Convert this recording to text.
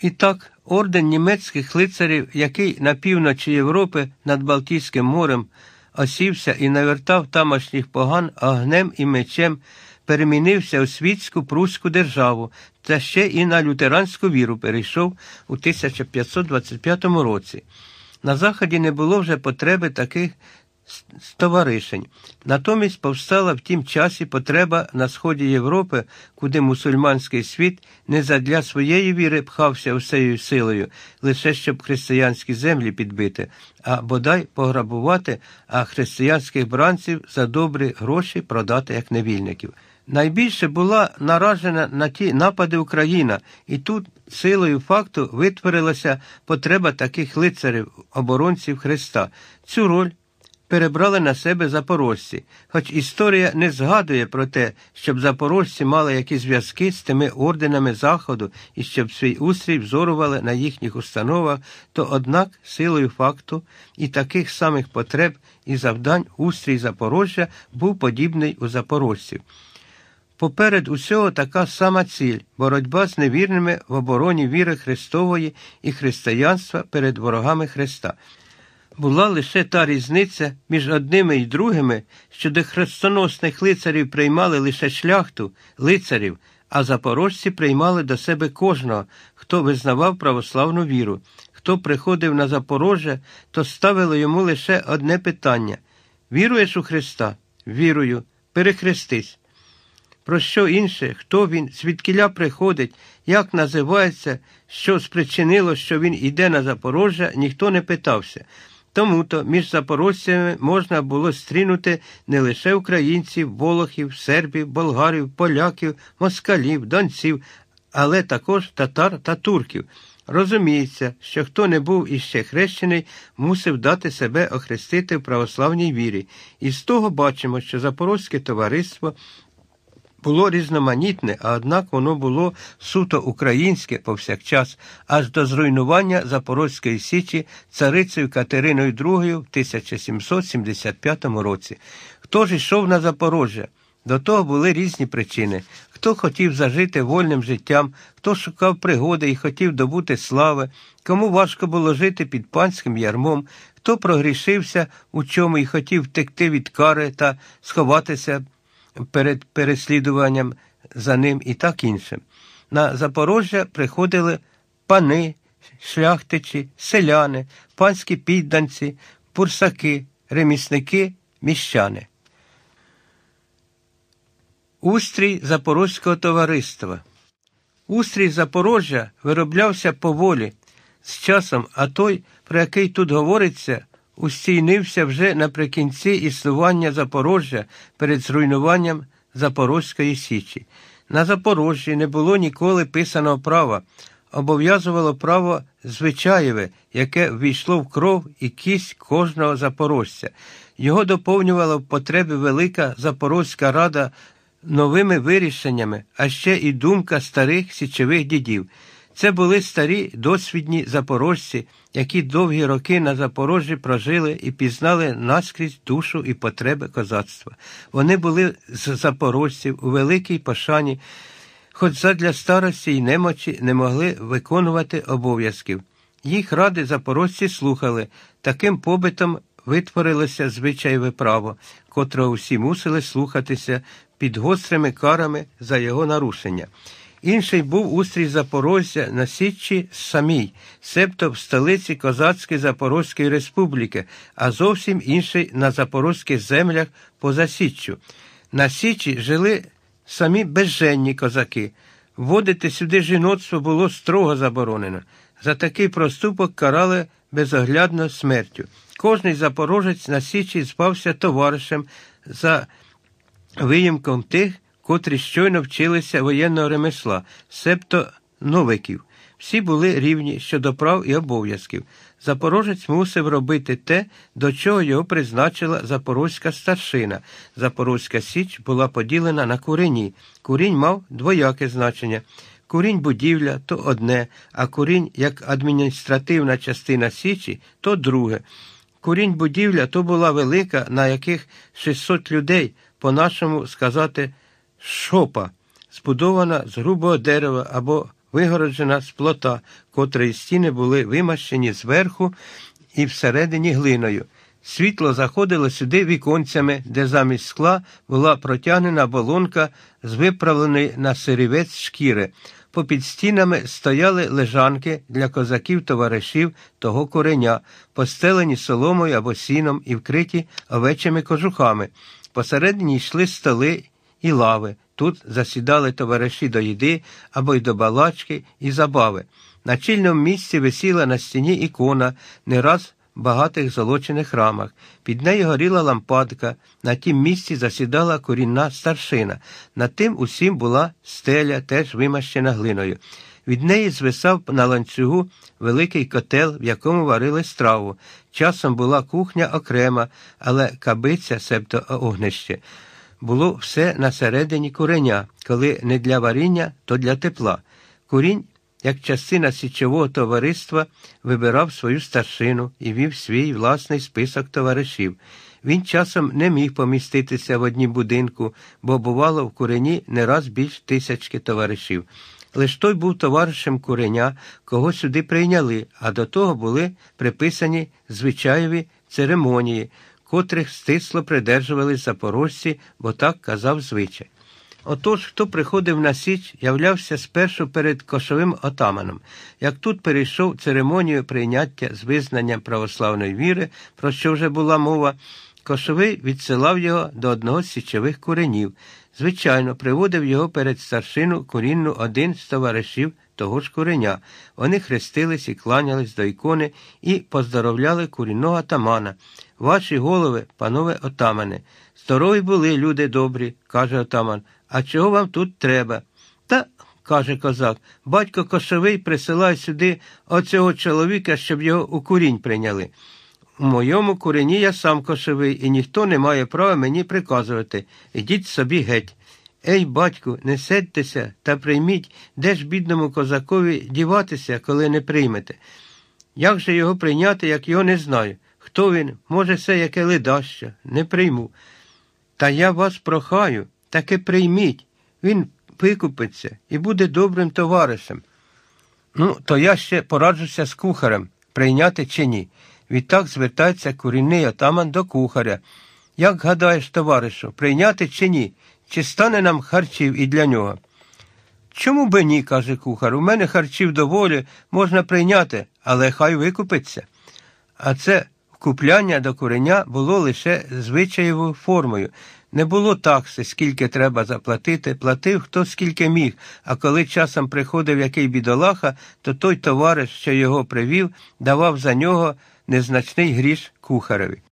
І так, орден німецьких лицарів, який на півночі Європи над Балтійським морем осівся і навертав тамошніх поган огнем і мечем, перемінився у світську прусську державу та ще і на лютеранську віру перейшов у 1525 році. На Заході не було вже потреби таких товаришень. Натомість повстала в тім часі потреба на сході Європи, куди мусульманський світ не задля своєї віри пхався усею силою, лише щоб християнські землі підбити, а бодай пограбувати, а християнських бранців за добрі гроші продати як невільників. Найбільше була наражена на ті напади Україна, і тут силою факту витворилася потреба таких лицарів, оборонців Христа. Цю роль перебрали на себе запорожці, хоч історія не згадує про те, щоб запорожці мали якісь зв'язки з тими орденами Заходу і щоб свій устрій взорували на їхніх установах, то однак силою факту і таких самих потреб і завдань устрій Запорожжя був подібний у запорожців. Поперед усього така сама ціль боротьба з невірними в обороні віри Христової і християнства перед ворогами Христа. Була лише та різниця між одними і другими, що до хрестоносних лицарів приймали лише шляхту, лицарів, а запорожці приймали до себе кожного, хто визнавав православну віру. Хто приходив на Запорожжя, то ставило йому лише одне питання Віруєш у Христа? Вірую, перехрестись. Про що інше, хто він, звідкіля приходить, як називається, що спричинило, що він іде на Запорожжя, ніхто не питався. Тому то між запорожцями можна було стрінути не лише українців, волохів, сербів, болгарів, поляків, москалів, донців, але також татар та турків. Розуміється, що хто не був іще хрещений, мусив дати себе охрестити в православній вірі, і з того бачимо, що Запорозьке товариство було різноманітне, а однак воно було суто українське повсякчас, аж до зруйнування Запорозької Січі царицею Катериною II в 1775 році. Хто ж йшов на Запорожжя? До того були різні причини. Хто хотів зажити вольним життям, хто шукав пригоди і хотів добути слави, кому важко було жити під панським ярмом, хто прогрішився у чому і хотів втекти від кари та сховатися перед переслідуванням за ним і так інше. На Запорожжя приходили пани, шляхтичі, селяни, панські підданці, пурсаки, ремісники, міщани. Устрій Запорозького товариства. Устрій Запорожжя вироблявся поволі. З часом, а той, про який тут говориться, устійнився вже наприкінці існування Запорожжя перед зруйнуванням Запорозької Січі. На Запорожжі не було ніколи писаного права, обов'язувало право звичаєве, яке ввійшло в кров і кість кожного запорожця. Його доповнювала в потребі велика Запорозька рада новими вирішеннями, а ще і думка старих січових дідів. Це були старі досвідні запорожці, які довгі роки на Запорожжі прожили і пізнали наскрізь душу і потреби козацтва. Вони були з запорожців у великій пошані, хоч задля старості й немочі не могли виконувати обов'язків. Їх ради запорожці слухали, таким побитом витворилося звичаєве право, котрого всі мусили слухатися під гострими карами за його нарушення. Інший був устрій Запорожця на Січі самій, себто в столиці Козацької Запорозької Республіки, а зовсім інший на запорозьких землях поза Січчю. На Січі жили самі безженні козаки. Вводити сюди жіноцтво було строго заборонено. За такий проступок карали безоглядно смертю. Кожний запорожець на Січі збався товаришем за виїмком тих, котрі щойно вчилися воєнного ремесла, себто новиків. Всі були рівні щодо прав і обов'язків. Запорожець мусив робити те, до чого його призначила запорозька старшина. Запорозька Січ була поділена на курені. Курінь мав двояке значення. Курінь будівля то одне, а курінь як адміністративна частина Січі то друге. Курінь будівля то була велика, на яких 600 людей, по-нашому сказати, шопа, збудована з грубого дерева або вигороджена з плота, котрої стіни були вимащені зверху і всередині глиною. Світло заходило сюди віконцями, де замість скла була протягнена болонка з виправленої на сирівець шкіри. Попід стінами стояли лежанки для козаків товаришів того кореня, постелені соломою або сіном і вкриті овечими кожухами. Посередині йшли столи і лави. Тут засідали товариші до їди або й до балачки і забави. На чільному місці висіла на стіні ікона, не раз в багатих золочених рамах. Під нею горіла лампадка, на тім місці засідала корінна старшина. Над тим усім була стеля, теж вимащена глиною. Від неї звисав на ланцюгу великий котел, в якому варили страву. Часом була кухня окрема, але кабиця, себто огнище, було все на середині куреня, коли не для варіння, то для тепла. Курінь, як частина січового товариства, вибирав свою старшину і вів свій власний список товаришів. Він часом не міг поміститися в однім будинку, бо бувало в курені не раз більш тисячки товаришів. Лиш той був товаришем куреня, кого сюди прийняли, а до того були приписані звичаєві церемонії, котрих стисло придержувались запорожці, бо так казав звичай. Отож, хто приходив на Січ, являвся спершу перед кошовим отаманом. Як тут перейшов церемонію прийняття з визнанням православної віри, про що вже була мова, кошовий відсилав його до одного з січових куренів. Звичайно, приводив його перед старшину курінну один з товаришів того ж куреня. Вони хрестились і кланялись до ікони і поздоровляли курінного атамана. Ваші голови, панове отамане, здорові були, люди добрі, каже отаман. А чого вам тут треба? Та, каже козак, батько кошовий присилає сюди оцього чоловіка, щоб його у курінь прийняли. У моєму курені я сам кошовий, і ніхто не має права мені приказувати. Ідіть собі геть. Ей, батьку, не сядьтеся та прийміть, де ж бідному козакові діватися, коли не приймете. Як же його прийняти, як його не знаю? Хто він? Може, все яке ледаще, не прийму. Та я вас прохаю, таки прийміть. Він викупиться і буде добрим товаришем. Ну, то я ще пораджуся з кухарем, прийняти чи ні. Відтак звертається курінний отаман до кухаря. Як гадаєш, товаришу, прийняти чи ні? Чи стане нам харчів і для нього? Чому би ні, каже кухар. У мене харчів доволі можна прийняти, але хай викупиться. А це вкупляння до куреня було лише звичаєвою формою. Не було такси, скільки треба заплатити, платив хто скільки міг, а коли часом приходив який бідолаха, то той товариш, що його привів, давав за нього незначний гріш кухареві.